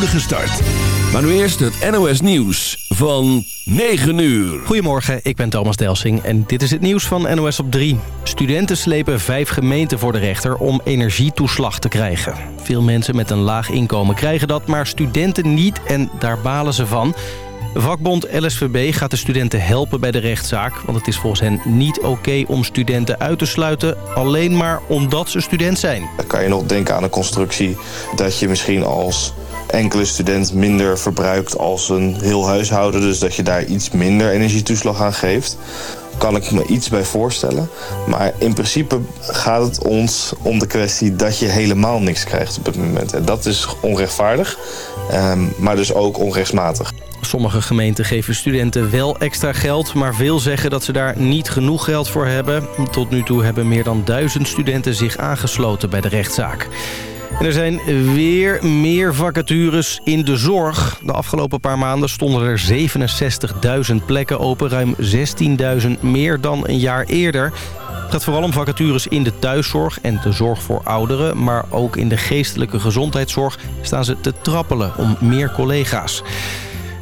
spoedige start. Maar nu eerst het NOS Nieuws van 9 uur. Goedemorgen, ik ben Thomas Delsing en dit is het nieuws van NOS op 3. Studenten slepen vijf gemeenten voor de rechter om energietoeslag te krijgen. Veel mensen met een laag inkomen krijgen dat, maar studenten niet en daar balen ze van... Vakbond LSVB gaat de studenten helpen bij de rechtszaak... want het is volgens hen niet oké om studenten uit te sluiten... alleen maar omdat ze student zijn. Dan kan je nog denken aan een constructie dat je misschien als enkele student minder verbruikt als een heel huishouden. Dus dat je daar iets minder energietoeslag aan geeft. Kan ik me iets bij voorstellen. Maar in principe gaat het ons om de kwestie dat je helemaal niks krijgt op het moment. En dat is onrechtvaardig, ehm, maar dus ook onrechtmatig. Sommige gemeenten geven studenten wel extra geld... maar veel zeggen dat ze daar niet genoeg geld voor hebben. Tot nu toe hebben meer dan duizend studenten zich aangesloten bij de rechtszaak. Er zijn weer meer vacatures in de zorg. De afgelopen paar maanden stonden er 67.000 plekken open. Ruim 16.000 meer dan een jaar eerder. Het gaat vooral om vacatures in de thuiszorg en de zorg voor ouderen. Maar ook in de geestelijke gezondheidszorg staan ze te trappelen om meer collega's.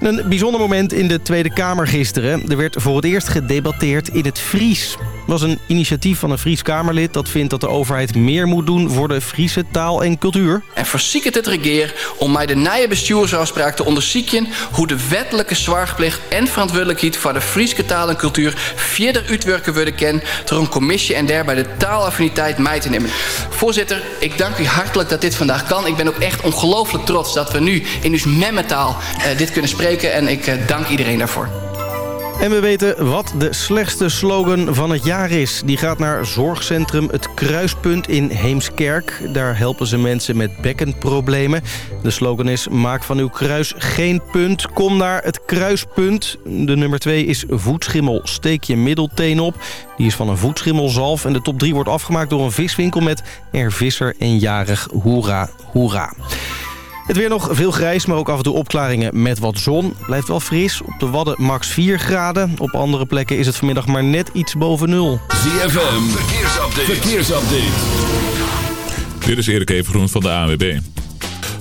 Een bijzonder moment in de Tweede Kamer gisteren. Er werd voor het eerst gedebatteerd in het Fries was een initiatief van een Fries Kamerlid... dat vindt dat de overheid meer moet doen voor de Friese taal en cultuur. En verziekert het regeer om mij de nieuwe bestuursafspraak te onderzoeken... hoe de wettelijke zwaarplicht en verantwoordelijkheid... voor de Friese taal en cultuur verder uitwerken worden ken... door een commissie en daarbij de taalaffiniteit mee te nemen. Voorzitter, ik dank u hartelijk dat dit vandaag kan. Ik ben ook echt ongelooflijk trots dat we nu in uw memmetaal uh, dit kunnen spreken... en ik uh, dank iedereen daarvoor. En we weten wat de slechtste slogan van het jaar is. Die gaat naar Zorgcentrum Het Kruispunt in Heemskerk. Daar helpen ze mensen met bekkenproblemen. De slogan is maak van uw kruis geen punt. Kom naar het kruispunt. De nummer 2 is voetschimmel. Steek je middelteen op. Die is van een voetschimmelzalf. En de top 3 wordt afgemaakt door een viswinkel met Er Visser en Jarig Hoera Hoera. Het weer nog veel grijs, maar ook af en toe opklaringen met wat zon. Blijft wel fris. Op de Wadden max 4 graden. Op andere plekken is het vanmiddag maar net iets boven nul. ZFM, verkeersupdate. verkeersupdate. Dit is Erik Evengroen van de ANWB.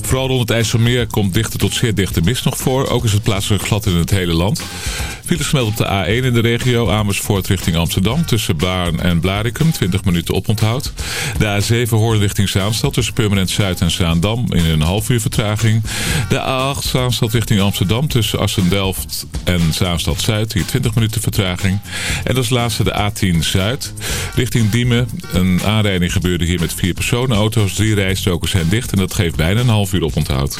Vooral rond het IJsselmeer komt dichte tot zeer dichte mist nog voor. Ook is het plaatselijk glad in het hele land. Files gemeld op de A1 in de regio Amersfoort richting Amsterdam. Tussen Baarn en Blarikum, 20 minuten oponthoud. De A7 Hoorn richting Zaanstad tussen Permanent Zuid en Zaandam in een half uur vertraging. De A8 Zaanstad richting Amsterdam tussen Assen-Delft en Zaanstad-Zuid. Hier 20 minuten vertraging. En als laatste de A10 Zuid richting Diemen. Een aanrijding gebeurde hier met vier personenauto's. Drie rijstokers zijn dicht en dat geeft bijna een half uur oponthoud.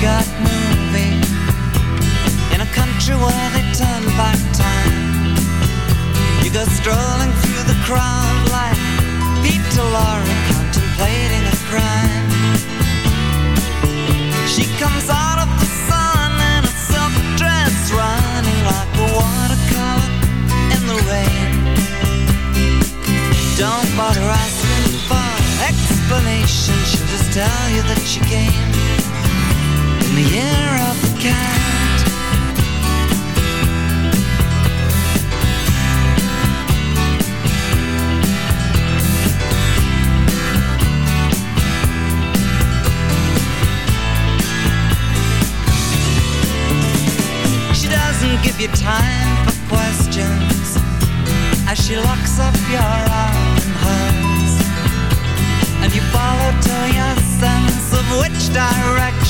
got moving in a country where they turn back time. You go strolling through the crowd like Peter Lorre contemplating a crime. She comes out of the sun in a silk dress, running like a watercolor in the rain. Don't bother asking for explanation. She'll just tell you that she came the of the cat. She doesn't give you time for questions as she locks up your arm and you follow your sense of which direction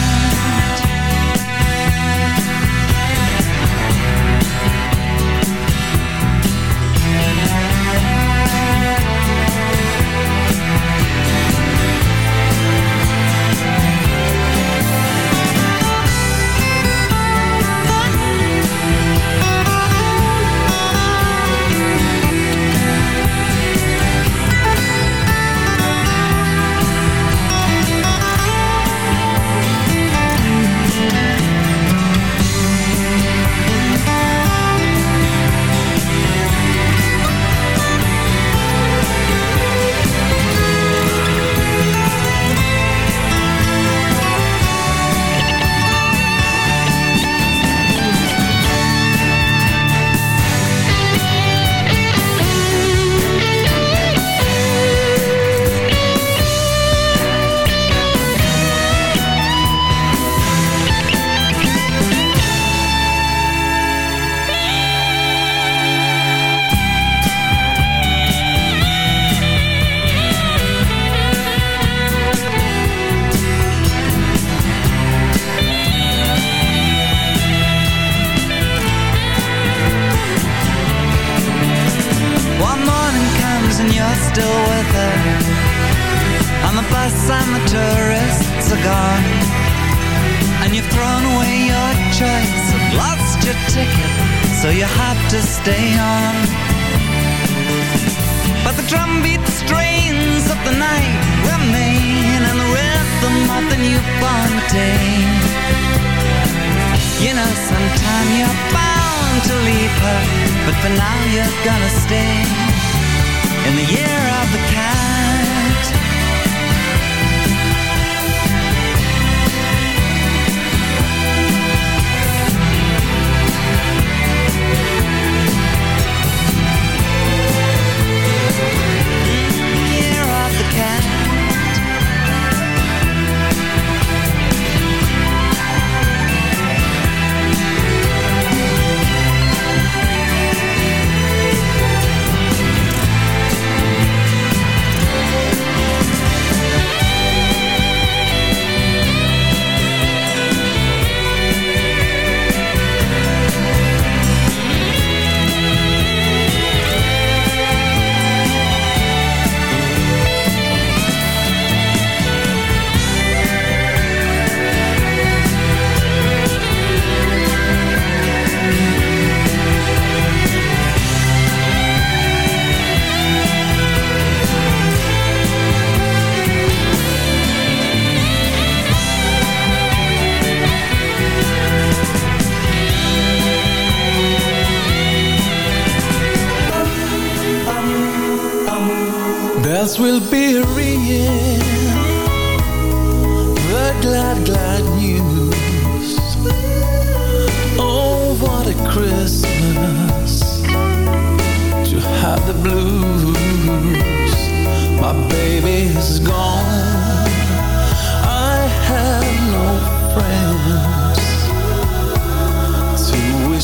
But for now you're gonna stay. In the year of the cat.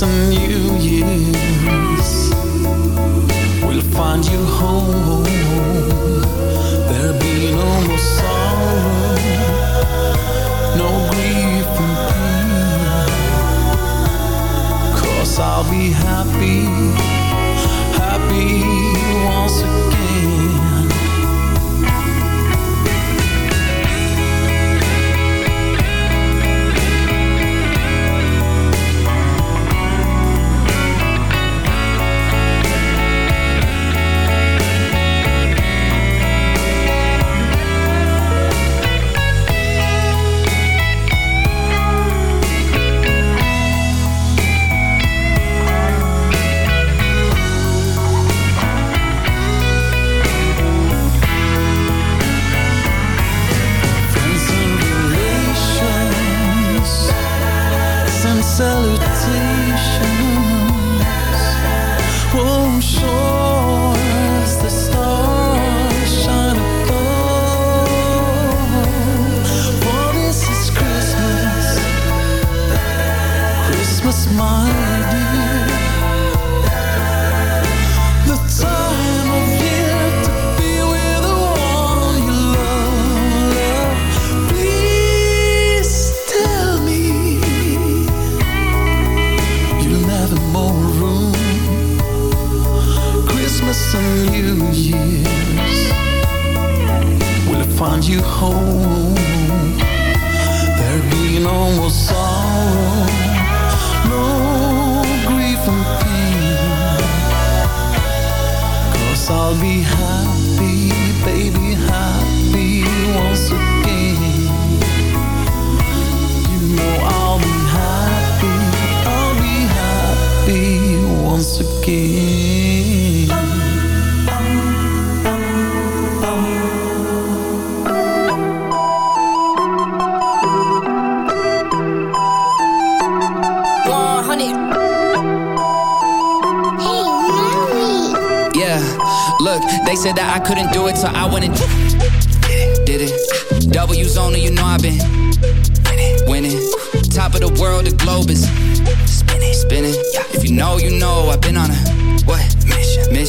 Christmas New Year's will find you home. There'll be no more sorrow, no grief and pain. Cause I'll be happy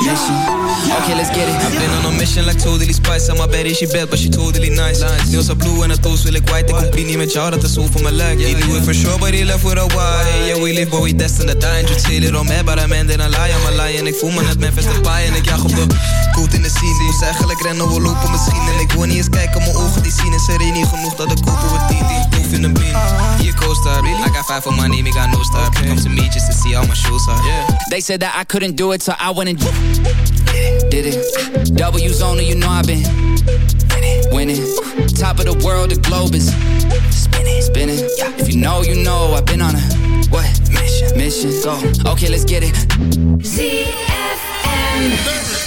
mission. Okay, let's get it. I've been on a mission like totally spice. Aan mijn bed is je bed, but she totally nice. Nails are blue en de toes wil ik white. Ik compie niet met jou, dat is hoe voor mijn lijk. He do it for sure, but he left with a why. Yeah, we live, but we destined to die. Just chill it on me, but I'm ending a lie. I'm a lie en ik voel me net Memphis paai. En ik jag op de koet in de scene. Moest eigenlijk rennen, we lopen misschien. En ik wil niet eens kijken, mijn ogen die zien. Is er niet genoeg dat ik kopen we 10 die proef in een bean. Hier co-star, I got five for my name, I got no star. Come to me just to see how my shoes are. Yeah. They said that I couldn't do it, so I went and did it. W's only, you know I've been winning. Top of the world, the globe is spinning, spinning. If you know, you know, I've been on a what mission? Mission. Go. Okay, let's get it. Christmas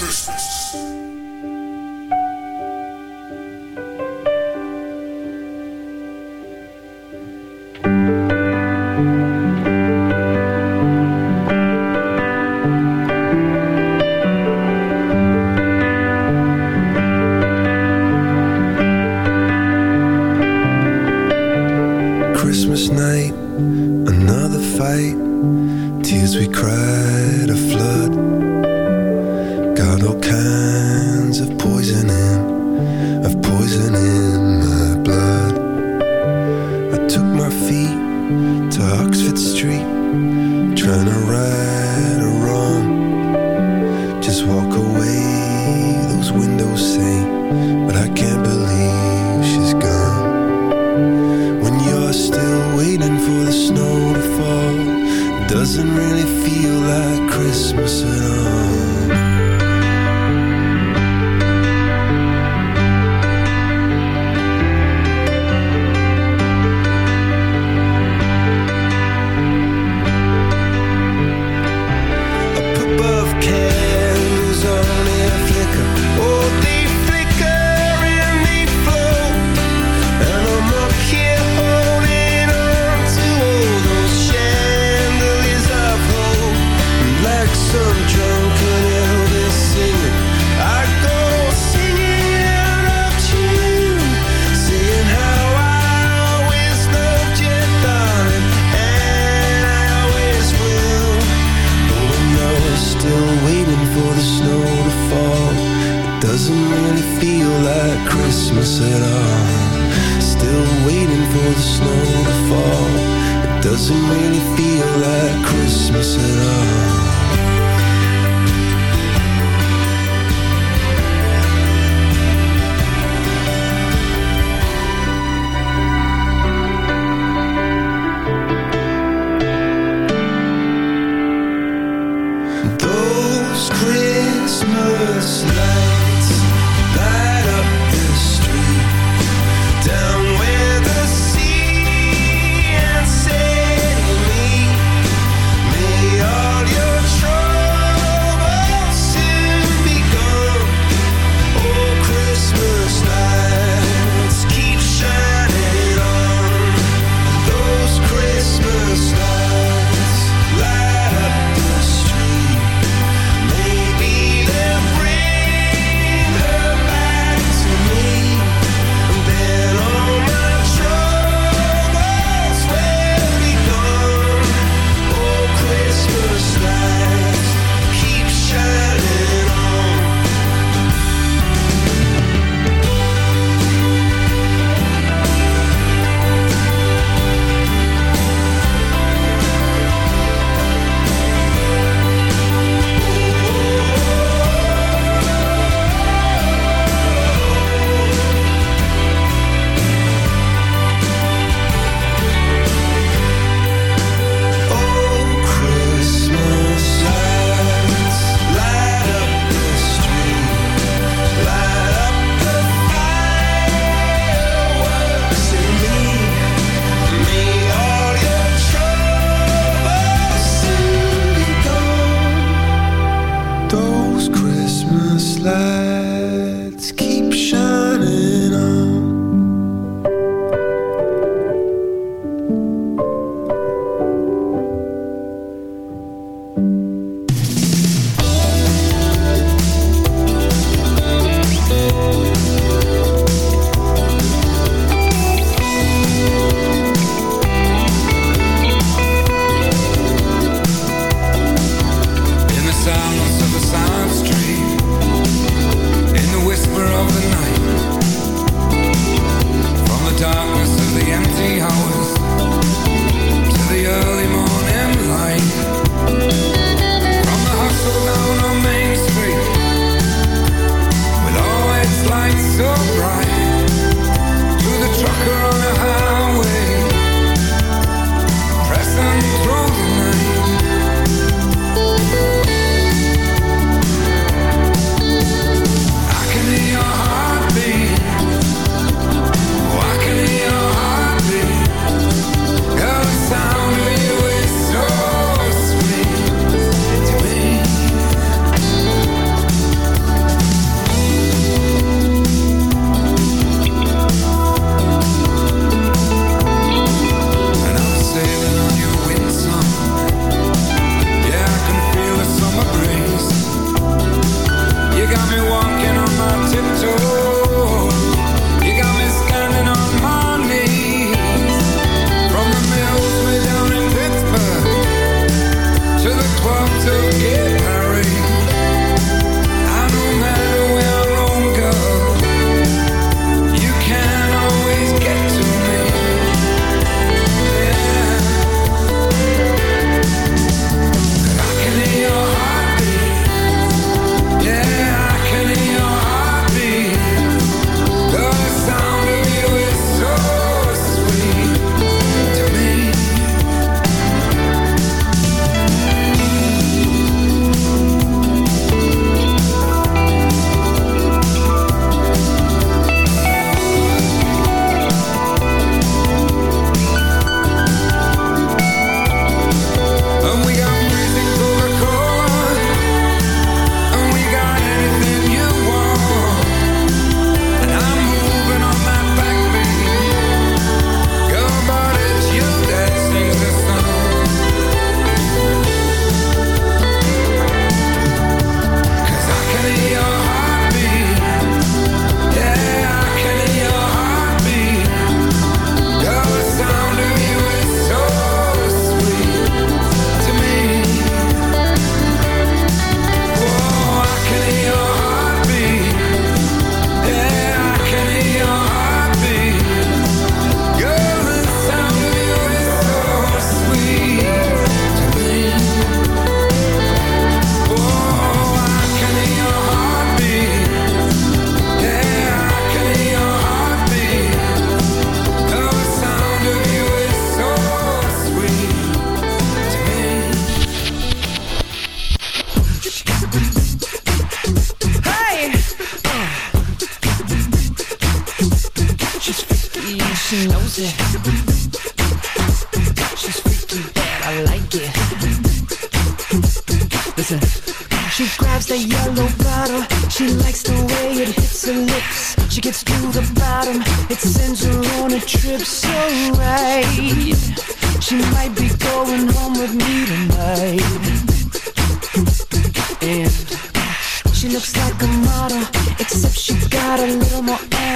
Christmas. lights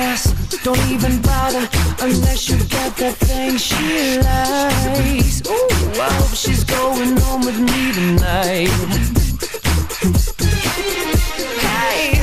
ass. Don't even bother unless you got that thing she likes. Ooh, I hope she's going home with me tonight. Hey,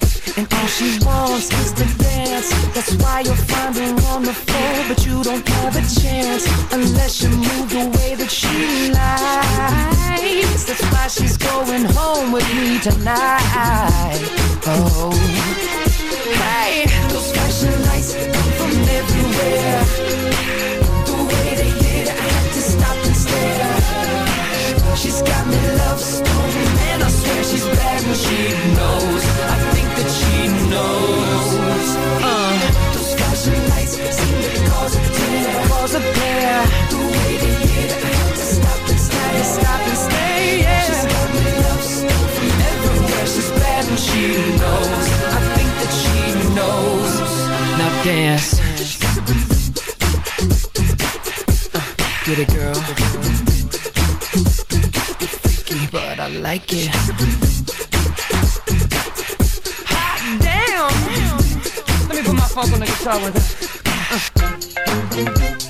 And all she wants is to dance. That's why you'll find her on the floor, but you don't have a chance unless you move the way that she likes. That's why she's going home with me tonight. Oh, hey, dance. Get it, girl freaky, but I like it. Hot damn! Let me put my funk on the guitar with her.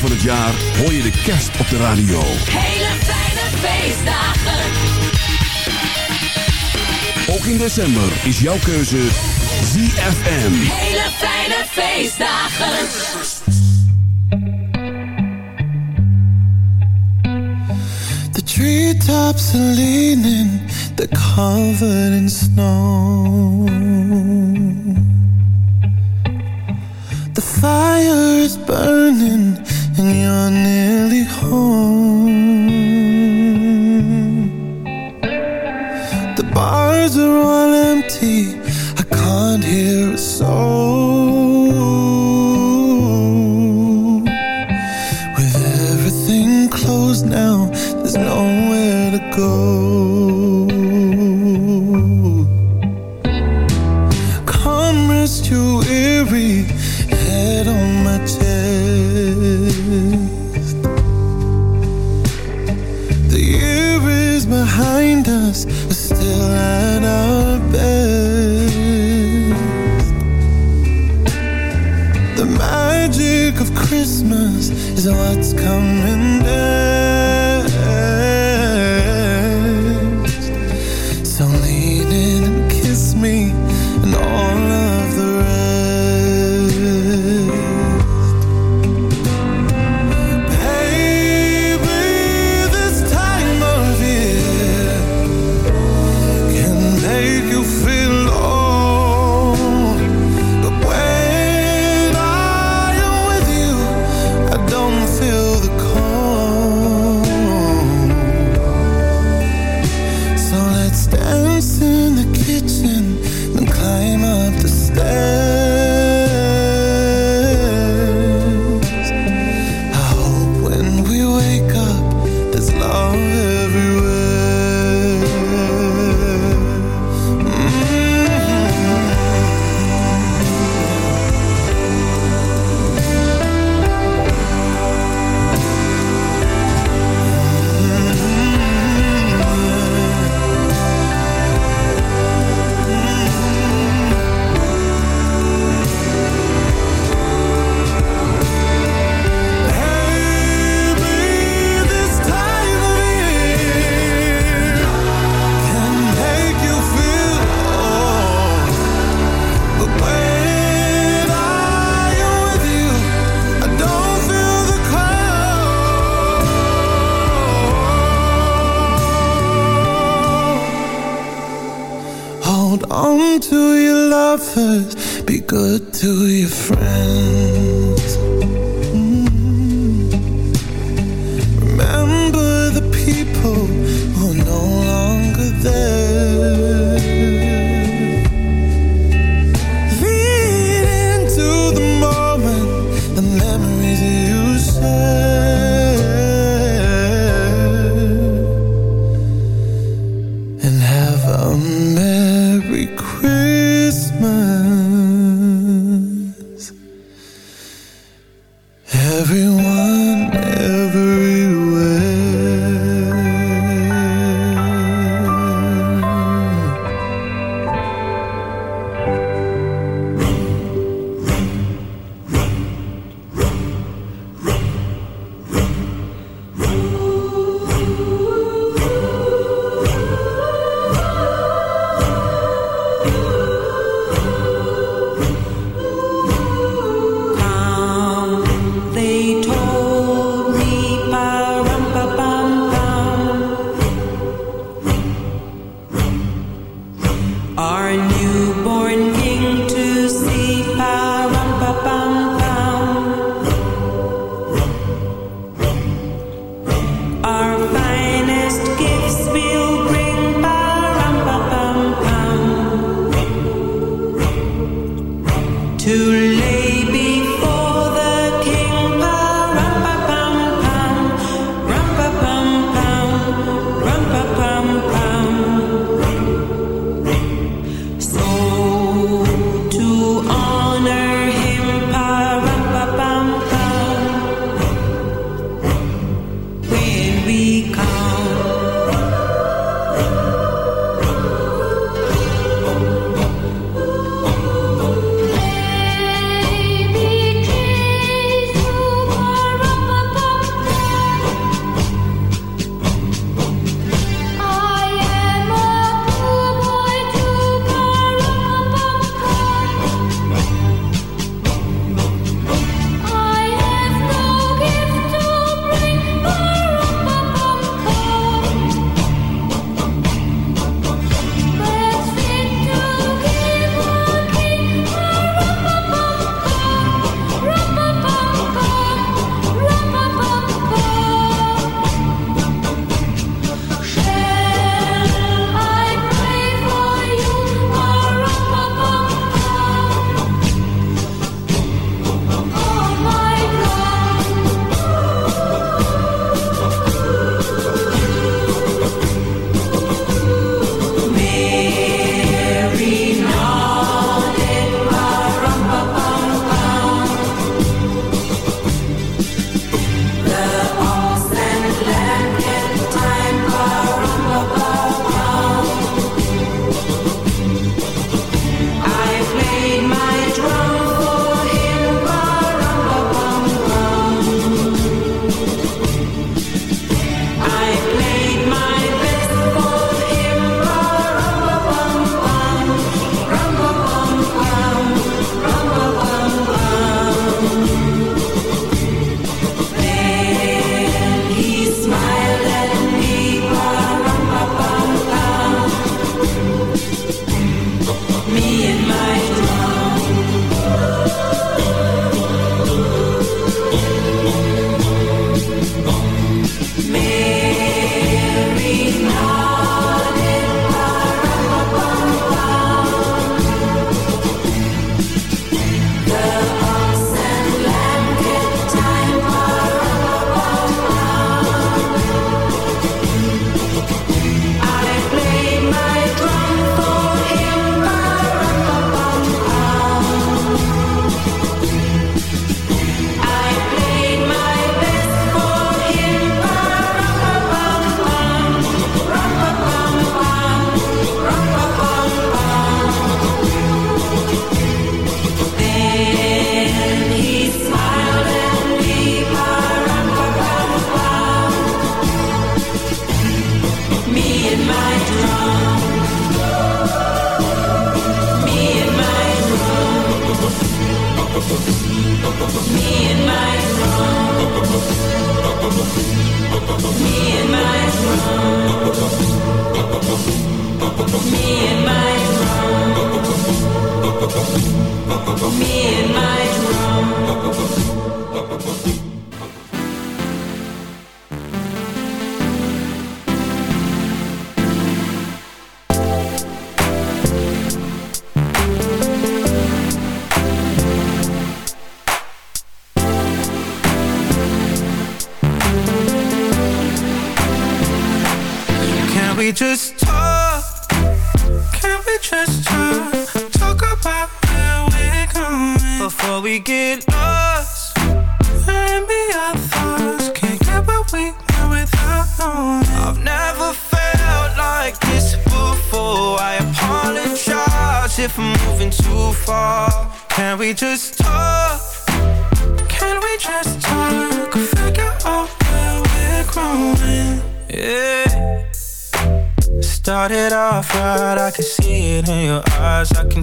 Weken van het jaar hoor je de kerst op de radio. Hele fijne feestdagen. Ook in december is jouw keuze ZFM. Hele fijne feestdagen. The treetops are leaning, they're covered in snow. The fire is burning, and you're nearly home.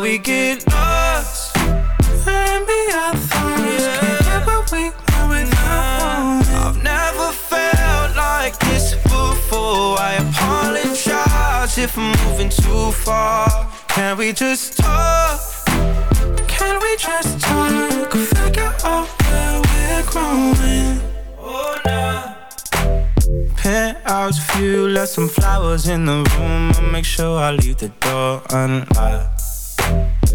We get lost. Maybe our thoughts can't get what we want without. I've never felt like this before. I apologize if I'm moving too far. Can we just talk? Can we just talk? Figure out where we're growing. Oh, nah. Penthouse view, left some flowers in the room. I'll make sure I leave the door unlocked.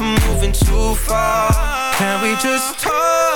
Moving too far. Can we just talk?